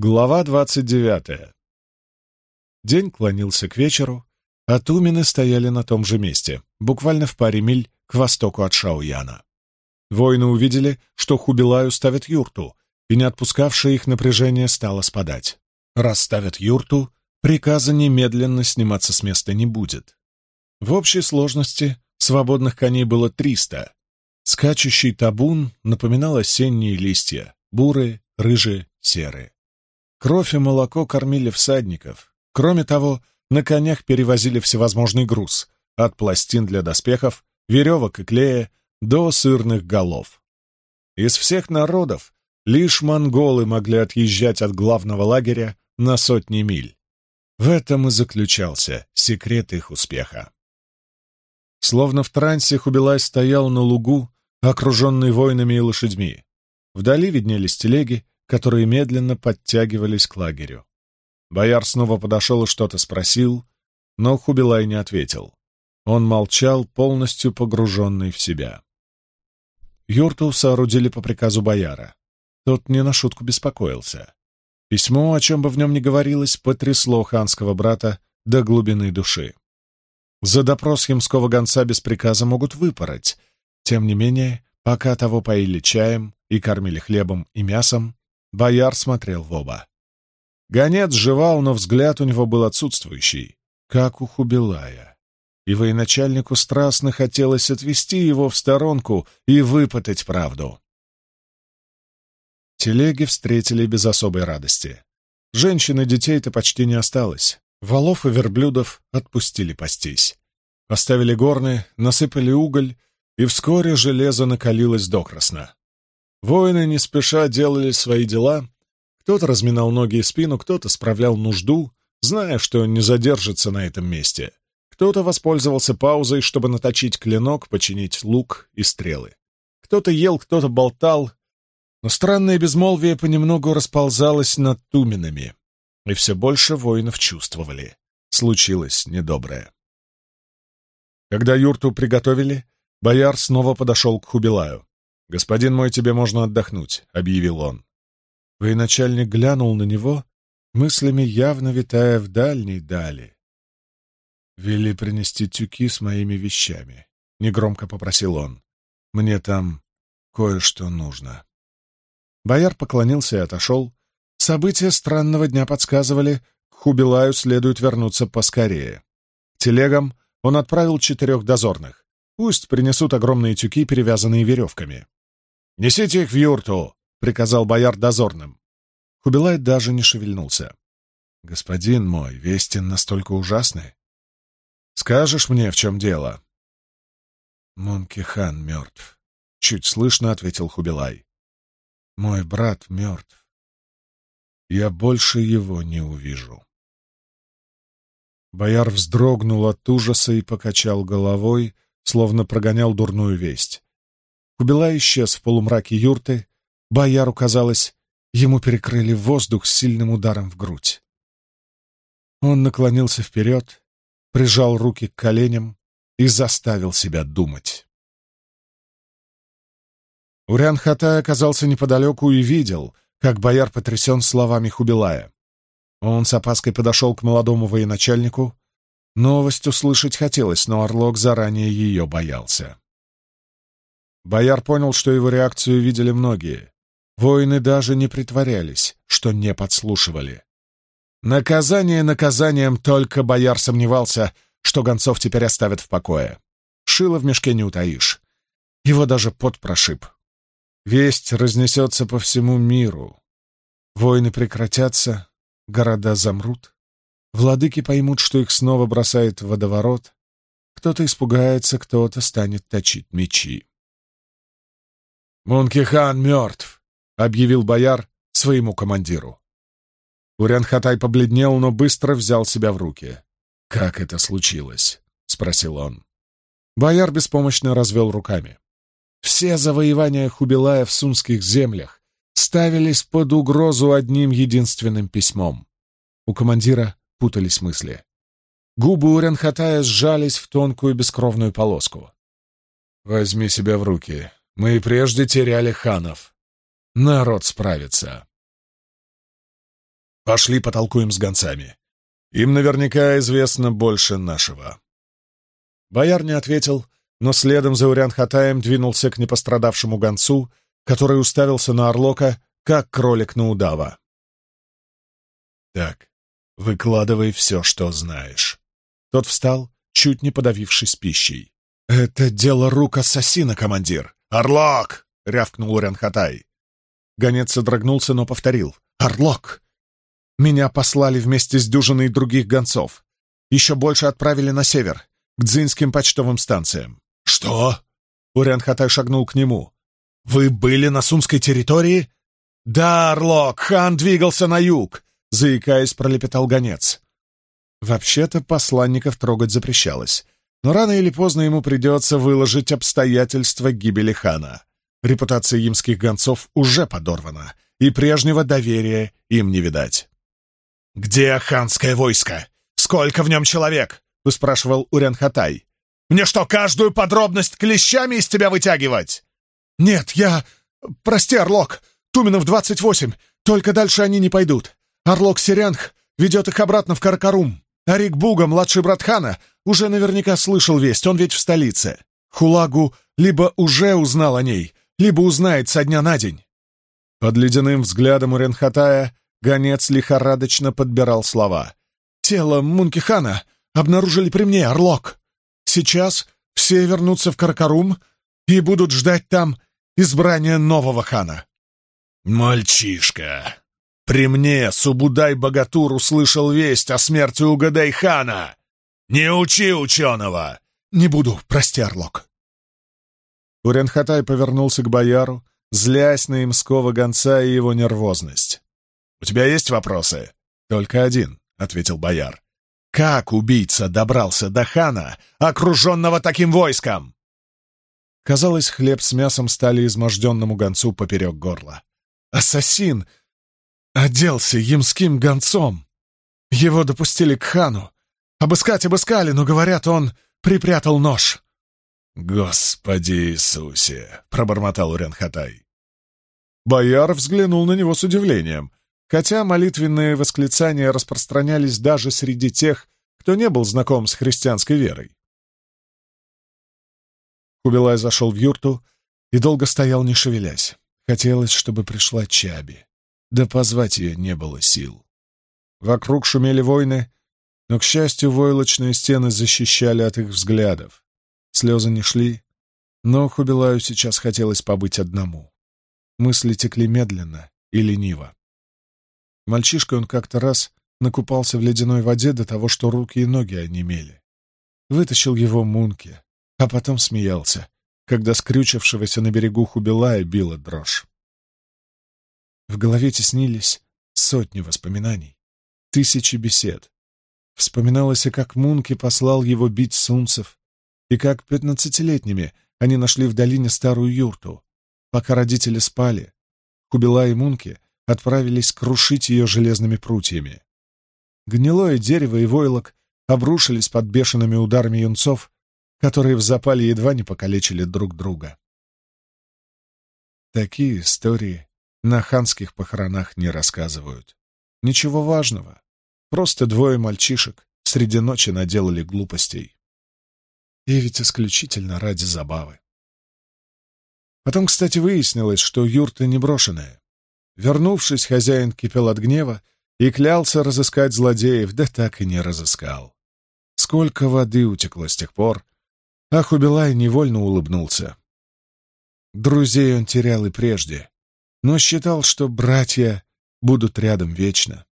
Глава двадцать девятая. День клонился к вечеру, а тумены стояли на том же месте, буквально в паре миль к востоку от Шауяна. Воины увидели, что Хубилаю ставят юрту, и не отпускавшее их напряжение стало спадать. Раз ставят юрту, приказа немедленно сниматься с места не будет. В общей сложности свободных коней было триста. Скачущий табун напоминал осенние листья, бурые, рыжие, серые. Кровь и молоко кормили всадников. Кроме того, на конях перевозили всевозможный груз, от пластин для доспехов, веревок и клея до сырных голов. Из всех народов лишь монголы могли отъезжать от главного лагеря на сотни миль. В этом и заключался секрет их успеха. Словно в трансе Хубилай стоял на лугу, окруженный воинами и лошадьми. Вдали виднелись телеги, которые медленно подтягивались к лагерю. Бояр снова подошел и что-то спросил, но Хубилай не ответил. Он молчал, полностью погруженный в себя. Юрту соорудили по приказу бояра. Тот не на шутку беспокоился. Письмо, о чем бы в нем ни говорилось, потрясло ханского брата до глубины души. За допрос ямского гонца без приказа могут выпороть. Тем не менее, пока того поили чаем и кормили хлебом и мясом, Бояр смотрел в оба. Гонец жевал, но взгляд у него был отсутствующий, как у Хубилая. И военачальнику страстно хотелось отвести его в сторонку и выпытать правду. Телеги встретили без особой радости. Женщин и детей-то почти не осталось. Волов и верблюдов отпустили пастись. Поставили горны, насыпали уголь, и вскоре железо накалилось докрасно. Воины не спеша делали свои дела. Кто-то разминал ноги и спину, кто-то справлял нужду, зная, что не задержится на этом месте. Кто-то воспользовался паузой, чтобы наточить клинок, починить лук и стрелы. Кто-то ел, кто-то болтал, но странное безмолвие понемногу расползалось над туменами, и все больше воинов чувствовали. Случилось недоброе. Когда юрту приготовили, бояр снова подошел к Хубилаю. «Господин мой, тебе можно отдохнуть», — объявил он. Военачальник глянул на него, мыслями явно витая в дальней дали. «Вели принести тюки с моими вещами», — негромко попросил он. «Мне там кое-что нужно». Бояр поклонился и отошел. События странного дня подсказывали, к Хубилаю следует вернуться поскорее. Телегам он отправил четырех дозорных. Пусть принесут огромные тюки, перевязанные веревками. «Несите их в юрту!» — приказал бояр дозорным. Хубилай даже не шевельнулся. «Господин мой, вести настолько ужасны. Скажешь мне, в чем дело?» «Монкихан мертв», — чуть слышно ответил Хубилай. «Мой брат мертв. Я больше его не увижу». Бояр вздрогнул от ужаса и покачал головой, словно прогонял дурную весть. Кубила исчез в полумраке юрты. Бояру казалось, ему перекрыли воздух с сильным ударом в грудь. Он наклонился вперед, прижал руки к коленям и заставил себя думать. Урян-Хатай оказался неподалеку и видел, как бояр потрясен словами Хубилая. Он с опаской подошел к молодому военачальнику. Новость услышать хотелось, но Орлок заранее ее боялся. Бояр понял, что его реакцию видели многие. Воины даже не притворялись, что не подслушивали. Наказание наказанием, только бояр сомневался, что гонцов теперь оставят в покое. Шило в мешке не утаишь. Его даже пот прошиб. Весть разнесется по всему миру. Войны прекратятся, города замрут. Владыки поймут, что их снова бросает в водоворот. Кто-то испугается, кто-то станет точить мечи. «Мункихан мертв», — объявил бояр своему командиру. Урянхатай побледнел, но быстро взял себя в руки. «Как это случилось?» — спросил он. Бояр беспомощно развел руками. Все завоевания Хубилая в сунских землях ставились под угрозу одним единственным письмом. У командира путались мысли. Губы Урянхатая сжались в тонкую бескровную полоску. «Возьми себя в руки», мы и прежде теряли ханов. Народ справится. Пошли потолкуем с гонцами. Им наверняка известно больше нашего». Бояр не ответил, но следом за Урян-Хатаем двинулся к непострадавшему гонцу, который уставился на Орлока, как кролик на удава. «Так, выкладывай все, что знаешь». Тот встал, чуть не подавившись пищей. «Это дело рук ассасина, командир!» «Орлок!» — рявкнул Урян-Хатай. Гонец содрогнулся, но повторил. «Орлок! Меня послали вместе с дюжиной других гонцов. Еще больше отправили на север, к дзинским почтовым станциям». «Что?» — Урян-Хатай шагнул к нему. «Вы были на сумской территории?» «Да, Орлок, хан двигался на юг!» — заикаясь, пролепетал гонец. Вообще-то посланников трогать запрещалось, но рано или поздно ему придется выложить обстоятельства гибели хана. Репутация имских гонцов уже подорвана, и прежнего доверия им не видать. «Где ханское войско? Сколько в нем человек?» — выспрашивал Урянхатай. «Мне что, каждую подробность клещами из тебя вытягивать?» «Нет, я... Прости, Орлок, Туменов двадцать восемь, только дальше они не пойдут. Орлок Сирянг ведет их обратно в Каракарум. Арик Буга, младший брат хана, уже наверняка слышал весть, он ведь в столице. Хулагу либо уже узнал о ней, либо узнает со дня на день. Под ледяным взглядом Уренхатая гонец лихорадочно подбирал слова. «Тело Мункихана обнаружили при мне, Орлок. Сейчас все вернутся в Каракарум и будут ждать там избрания нового хана». «Мальчишка!» При мне Субудай-богатур услышал весть о смерти Угадай-хана. Не учи ученого! Не буду, прости, Орлок. Уренхатай повернулся к бояру, злясь на имского гонца и его нервозность. «У тебя есть вопросы?» «Только один», — ответил бояр. «Как убийца добрался до хана, окруженного таким войском?» Казалось, хлеб с мясом стали изможденному гонцу поперек горла. «Ассасин оделся ямским гонцом. Его допустили к хану. Обыскать обыскали, но, говорят, он припрятал нож. «Господи Иисусе!» — пробормотал Уренхатай. Бояр взглянул на него с удивлением, хотя молитвенные восклицания распространялись даже среди тех, кто не был знаком с христианской верой. Кубилай зашел в юрту и долго стоял, не шевелясь. Хотелось, чтобы пришла Чаби да позвать ее не было сил. Вокруг шумели войны, но, к счастью, войлочные стены защищали от их взглядов. Слезы не шли, но Хубилаю сейчас хотелось побыть одному. Мысли текли медленно и лениво. Мальчишкой он как-то раз накупался в ледяной воде до того, что руки и ноги онемели. Вытащил его Мунки, а потом смеялся, когда скрючившегося на берегу Хубилая била дрожь. В голове теснились сотни воспоминаний, тысячи бесед. Вспоминалось и как Мунки послал его бить сунцев, и как пятнадцатилетними они нашли в долине старую юрту. Пока родители спали, Кубила и Мунки отправились крушить ее железными прутьями. Гнилое дерево и войлок обрушились под бешеными ударами юнцов, которые в запале едва не покалечили друг друга. Такие истории на ханских похоронах не рассказывают. Ничего важного. Просто двое мальчишек среди ночи наделали глупостей. И ведь исключительно ради забавы. Потом, кстати, выяснилось, что юрта не брошенная. Вернувшись, хозяин кипел от гнева и клялся разыскать злодеев, да так и не разыскал. Сколько воды утекло с тех пор, а Хубилай невольно улыбнулся. Друзей он терял и прежде, но считал, что братья будут рядом вечно.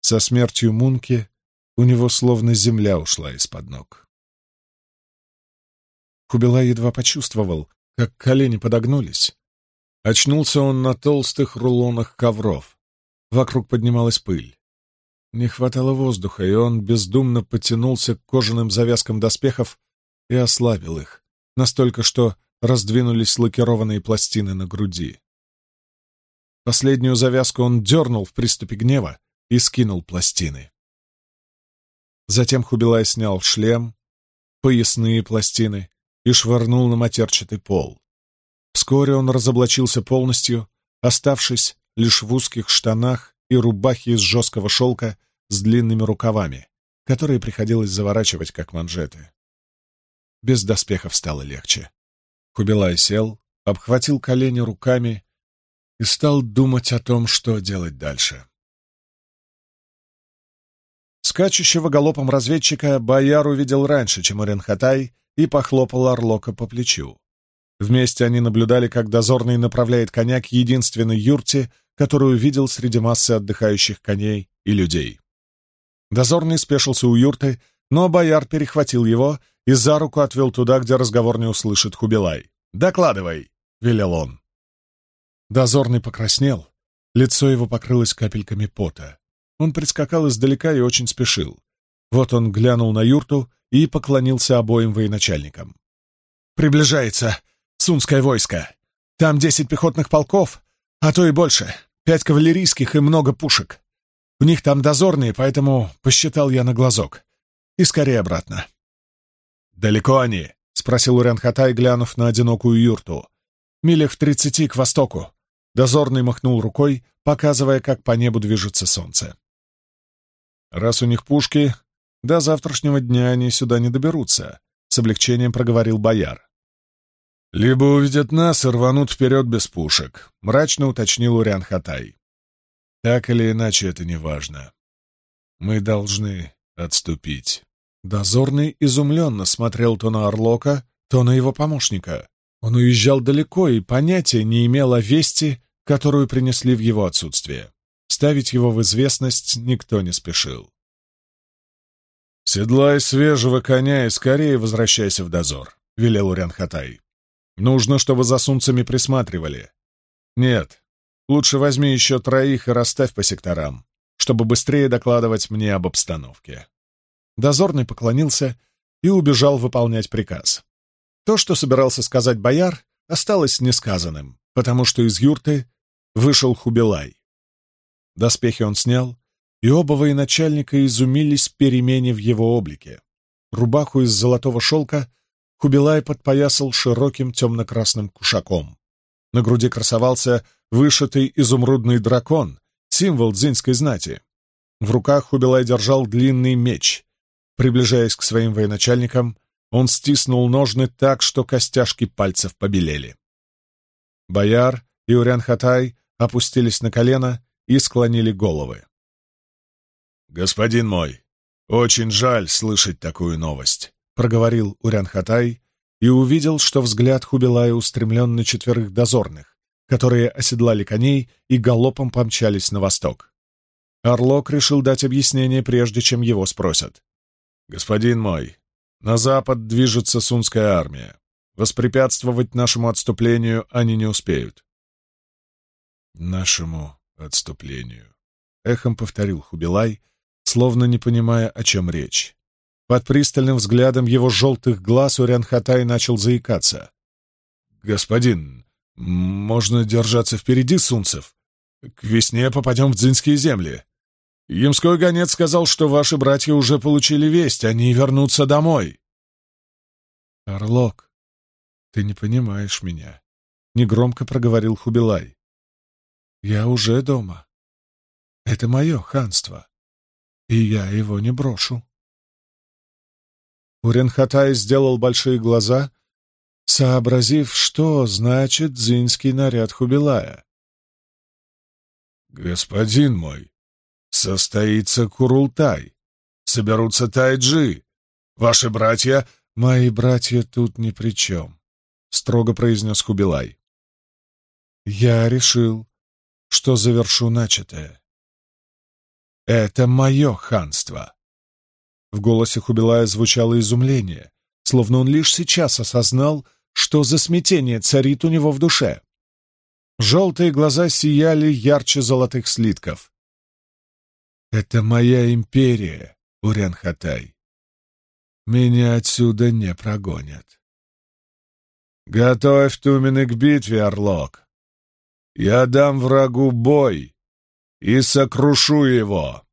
Со смертью Мунки у него словно земля ушла из-под ног. Кубила едва почувствовал, как колени подогнулись. Очнулся он на толстых рулонах ковров. Вокруг поднималась пыль. Не хватало воздуха, и он бездумно потянулся к кожаным завязкам доспехов и ослабил их, настолько, что раздвинулись лакированные пластины на груди. Последнюю завязку он дернул в приступе гнева и скинул пластины. Затем Хубилай снял шлем, поясные пластины и швырнул на матерчатый пол. Вскоре он разоблачился полностью, оставшись лишь в узких штанах и рубахи из жесткого шелка с длинными рукавами, которые приходилось заворачивать как манжеты. Без доспехов стало легче. Кубилай сел, обхватил колени руками и стал думать о том, что делать дальше. Скачущего галопом разведчика бояр увидел раньше, чем Уренхатай, и похлопал Орлока по плечу. Вместе они наблюдали, как дозорный направляет коня к единственной юрте, которую видел среди массы отдыхающих коней и людей. Дозорный спешился у юрты, но бояр перехватил его и за руку отвел туда, где разговор не услышит Хубилай. «Докладывай!» — велел он. Дозорный покраснел, лицо его покрылось капельками пота. Он прискакал издалека и очень спешил. Вот он глянул на юрту и поклонился обоим военачальникам. «Приближается сунское войско. Там десять пехотных полков, а то и больше, пять кавалерийских и много пушек. У них там дозорные, поэтому посчитал я на глазок. И скорее обратно. «Далеко они?» — спросил Уренхатай, глянув на одинокую юрту. «Милях в тридцати к востоку». Дозорный махнул рукой, показывая, как по небу движется солнце. «Раз у них пушки, до завтрашнего дня они сюда не доберутся», — с облегчением проговорил бояр. «Либо увидят нас и рванут вперед без пушек», — мрачно уточнил Урян Хатай. Так или иначе, это не важно. Мы должны отступить. Дозорный изумленно смотрел то на Орлока, то на его помощника. Он уезжал далеко и понятия не имел о вести, которую принесли в его отсутствие. Ставить его в известность никто не спешил. «Седлай свежего коня и скорее возвращайся в дозор», — велел Урян Хатай. «Нужно, чтобы за сунцами присматривали. Нет, Лучше возьми еще троих и расставь по секторам, чтобы быстрее докладывать мне об обстановке». Дозорный поклонился и убежал выполнять приказ. То, что собирался сказать бояр, осталось несказанным, потому что из юрты вышел Хубилай. Доспехи он снял, и оба военачальника изумились перемене в его облике. Рубаху из золотого шелка Хубилай подпоясал широким темно-красным кушаком. На груди красовался вышитый изумрудный дракон, символ дзинской знати. В руках Хубилай держал длинный меч. Приближаясь к своим военачальникам, он стиснул ножны так, что костяшки пальцев побелели. Бояр и Урян-Хатай опустились на колено и склонили головы. «Господин мой, очень жаль слышать такую новость», — проговорил Урян-Хатай и увидел, что взгляд Хубилая устремлен на четверых дозорных, которые оседлали коней и галопом помчались на восток. Орлок решил дать объяснение, прежде чем его спросят. «Господин мой, на запад движется сунская армия. Воспрепятствовать нашему отступлению они не успеют». «Нашему отступлению», — эхом повторил Хубилай, словно не понимая, о чем речь. Под пристальным взглядом его желтых глаз Урянхатай начал заикаться. «Господин, можно держаться впереди сунцев. К весне попадем в дзинские земли. Ямской гонец сказал, что ваши братья уже получили весть, они вернутся домой. Орлок, ты не понимаешь меня, — негромко проговорил Хубилай. Я уже дома. Это мое ханство, и я его не брошу. Уренхатай сделал большие глаза сообразив, что значит дзинский наряд Хубилая. «Господин мой, состоится Курултай, соберутся тайджи. Ваши братья...» «Мои братья тут ни при чем», — строго произнес Хубилай. «Я решил, что завершу начатое. Это мое ханство». В голосе Хубилая звучало изумление, словно он лишь сейчас осознал, что за смятение царит у него в душе. Желтые глаза сияли ярче золотых слитков. «Это моя империя, Уренхатай. Меня отсюда не прогонят». «Готовь тумены к битве, Орлок. Я дам врагу бой и сокрушу его».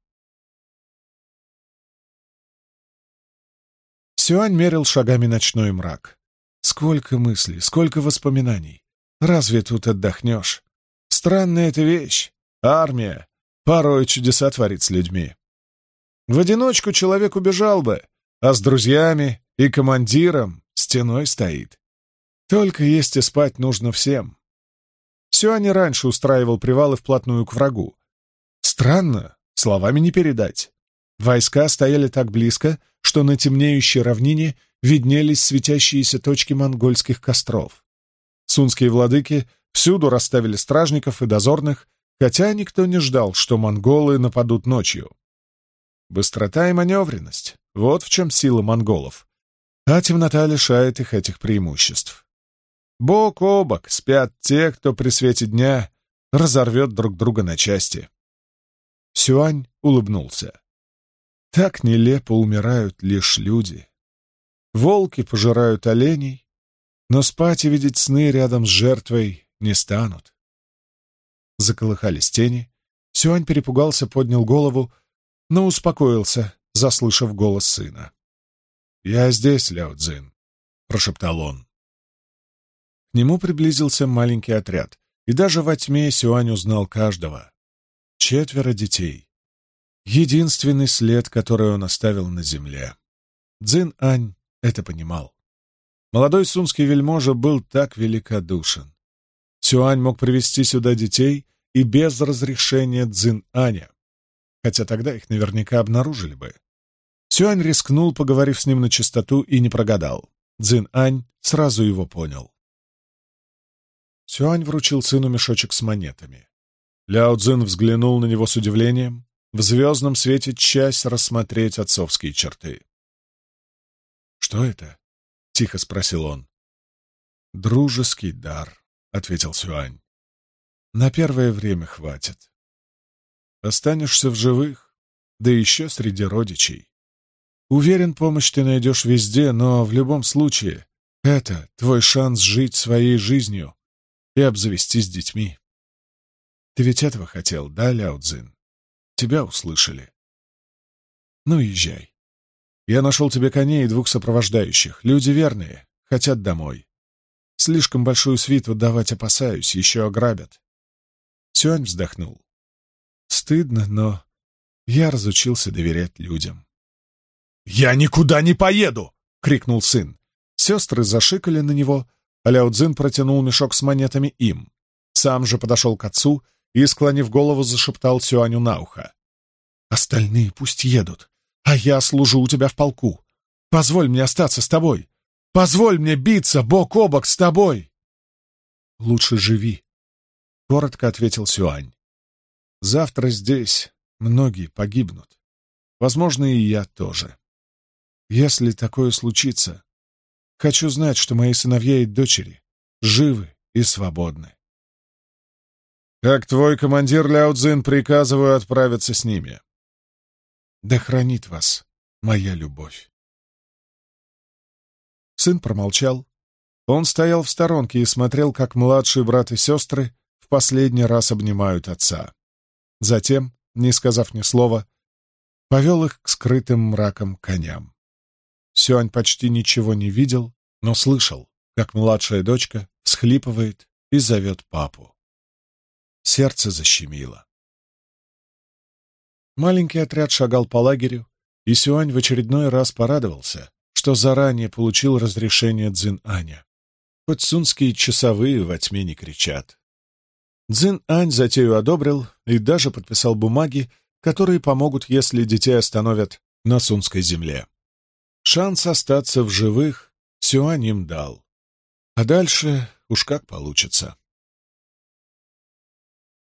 Сюань мерил шагами ночной мрак. Сколько мыслей, сколько воспоминаний. Разве тут отдохнешь? Странная эта вещь. Армия. Порой чудеса творит с людьми. В одиночку человек убежал бы, а с друзьями и командиром стеной стоит. Только есть и спать нужно всем. Сюань раньше устраивал привалы вплотную к врагу. Странно, словами не передать. Войска стояли так близко, что на темнеющей равнине виднелись светящиеся точки монгольских костров. Сунские владыки всюду расставили стражников и дозорных, хотя никто не ждал, что монголы нападут ночью. Быстрота и маневренность — вот в чем сила монголов, а темнота лишает их этих преимуществ. Бок о бок спят те, кто при свете дня разорвет друг друга на части. Сюань улыбнулся. Так нелепо умирают лишь люди. Волки пожирают оленей, но спать и видеть сны рядом с жертвой не станут. Заколыхались тени. Сюань перепугался, поднял голову, но успокоился, заслышав голос сына. «Я здесь, Ляо Цзин», — прошептал он. К нему приблизился маленький отряд, и даже во тьме Сюань узнал каждого. Четверо детей. Единственный след, который он оставил на земле. Цзин Ань это понимал. Молодой сунский вельможа был так великодушен. Сюань мог привести сюда детей и без разрешения Цзин Аня, хотя тогда их наверняка обнаружили бы. Сюань рискнул, поговорив с ним на чистоту, и не прогадал. Цзин Ань сразу его понял. Сюань вручил сыну мешочек с монетами. Ляо Цзин взглянул на него с удивлением, в звездном свете часть рассмотреть отцовские черты. «Что это?» — тихо спросил он. «Дружеский дар», — ответил Сюань. «На первое время хватит. Останешься в живых, да еще среди родичей. Уверен, помощь ты найдешь везде, но в любом случае это твой шанс жить своей жизнью и обзавестись детьми. Ты ведь этого хотел, да, Ляо Цзин? Тебя услышали. Ну, езжай. Я нашел тебе коней и двух сопровождающих. Люди верные, хотят домой. Слишком большую свиту давать опасаюсь, еще ограбят. Сюань вздохнул. Стыдно, но я разучился доверять людям. «Я никуда не поеду!» — крикнул сын. Сестры зашикали на него, а Ляо Цзин протянул мешок с монетами им. Сам же подошел к отцу и, склонив голову, зашептал Сюаню на ухо. «Остальные пусть едут, а я служу у тебя в полку. Позволь мне остаться с тобой. Позволь мне биться бок о бок с тобой!» «Лучше живи», — коротко ответил Сюань. «Завтра здесь многие погибнут. Возможно, и я тоже. Если такое случится, Хочу знать, что мои сыновья и дочери живы и свободны. Как твой командир Ляо Цзин, приказываю отправиться с ними. Да хранит вас моя любовь. Сын промолчал. Он стоял в сторонке и смотрел, как младшие брат и сестры в последний раз обнимают отца. Затем, не сказав ни слова, повел их к скрытым мраком коням. Сюань почти ничего не видел, но слышал, как младшая дочка всхлипывает и зовет папу. Сердце защемило. Маленький отряд шагал по лагерю, и Сюань в очередной раз порадовался, что заранее получил разрешение Цзин-Аня. Хоть сунские часовые во тьме не кричат. Цзин-Ань затею одобрил и даже подписал бумаги, которые помогут, если детей остановят на сунской земле. Шанс остаться в живых Сюань им дал. А дальше уж как получится.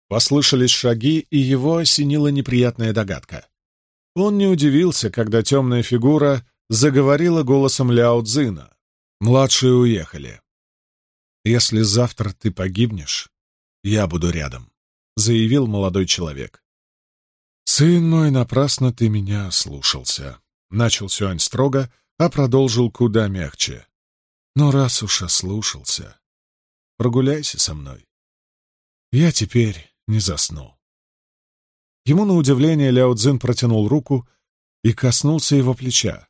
Послышались шаги, и его осенила неприятная догадка. Он не удивился, когда темная фигура заговорила голосом Ляо Цзина. Младшие уехали. «Если завтра ты погибнешь, я буду рядом», — заявил молодой человек. «Сын мой, напрасно ты меня слушался», — начал Сюань строго, а продолжил куда мягче. «Но раз уж ослушался, прогуляйся со мной. Я теперь не засну». Ему на удивление Ляо Цзин протянул руку и коснулся его плеча.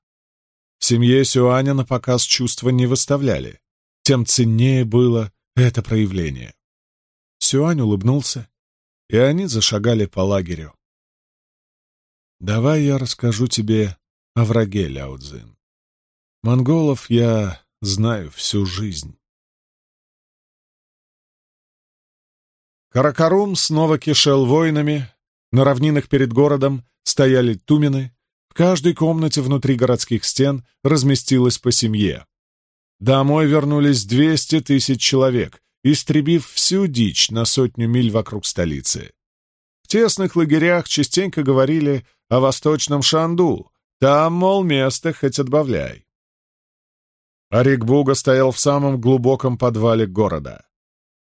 Семье Сюаня на показ чувства не выставляли, тем ценнее было это проявление. Сюань улыбнулся, и они зашагали по лагерю. «Давай я расскажу тебе о враге Ляодзин. Монголов я знаю всю жизнь». Каракарум снова кишел воинами, на равнинах перед городом стояли тумены, в каждой комнате внутри городских стен разместилось по семье. Домой вернулись 200 тысяч человек, истребив всю дичь на сотню миль вокруг столицы. В тесных лагерях частенько говорили о восточном Шанду, там, мол, место хоть отбавляй. Арикбуга стоял в самом глубоком подвале города.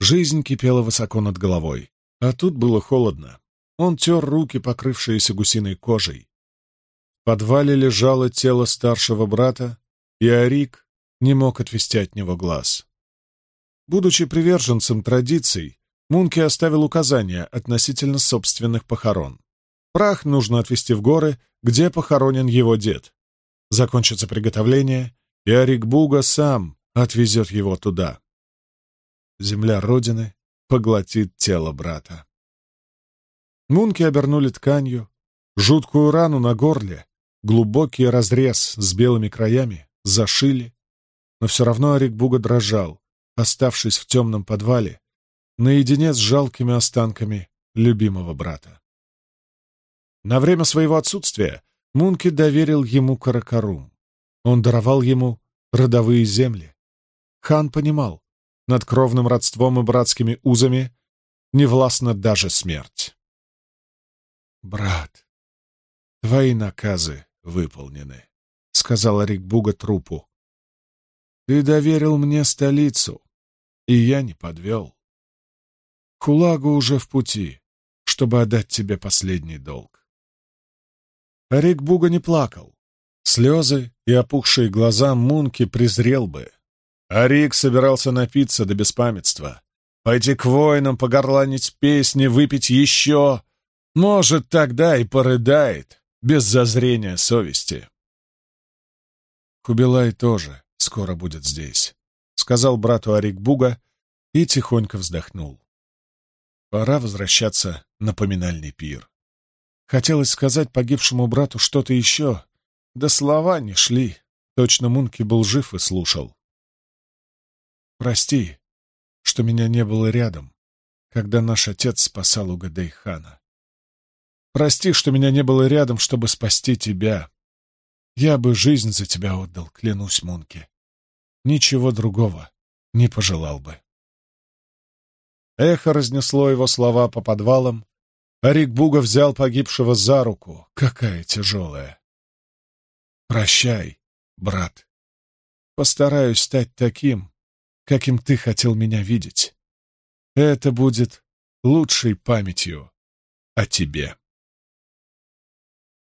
Жизнь кипела высоко над головой, а тут было холодно. Он тер руки, покрывшиеся гусиной кожей. Подвале лежало тело старшего брата, и Арик не мог отвести от него глаз. Будучи приверженцем традиций, Мунки оставил указания относительно собственных похорон. Прах нужно отвезти в горы, где похоронен его дед. Закончится приготовление, и Арик Буга сам отвезет его туда земля Родины поглотит тело брата. Мунки обернули тканью, жуткую рану на горле, глубокий разрез с белыми краями, зашили, но все равно Арикбуга дрожал, оставшись в темном подвале, наедине с жалкими останками любимого брата. На время своего отсутствия Мунки доверил ему Каракарум. Он даровал ему родовые земли. Хан понимал, над кровным родством и братскими узами не властна даже смерть. «Брат, твои наказы выполнены», — сказал Рикбуга трупу. «Ты доверил мне столицу, и я не подвел. Хулагу уже в пути, чтобы отдать тебе последний долг». Рикбуга не плакал. Слезы и опухшие глаза Мунки презрел бы, Арик собирался напиться до беспамятства, пойти к воинам, погорланить песни, выпить еще. Может, тогда и порыдает, без зазрения совести. Хубилай тоже скоро будет здесь, — сказал брату Арик Буга и тихонько вздохнул. Пора возвращаться на поминальный пир. Хотелось сказать погибшему брату что-то еще, да слова не шли. Точно Мунки был жив и слушал. Прости, что меня не было рядом, когда наш отец спасал Угадейхана. Прости, что меня не было рядом, чтобы спасти тебя. Я бы жизнь за тебя отдал, клянусь, Мунке. Ничего другого не пожелал бы. Эхо разнесло его слова по подвалам, а Рикбуга взял погибшего за руку. Какая тяжелая. Прощай, брат. Постараюсь стать таким, каким ты хотел меня видеть. Это будет лучшей памятью о тебе.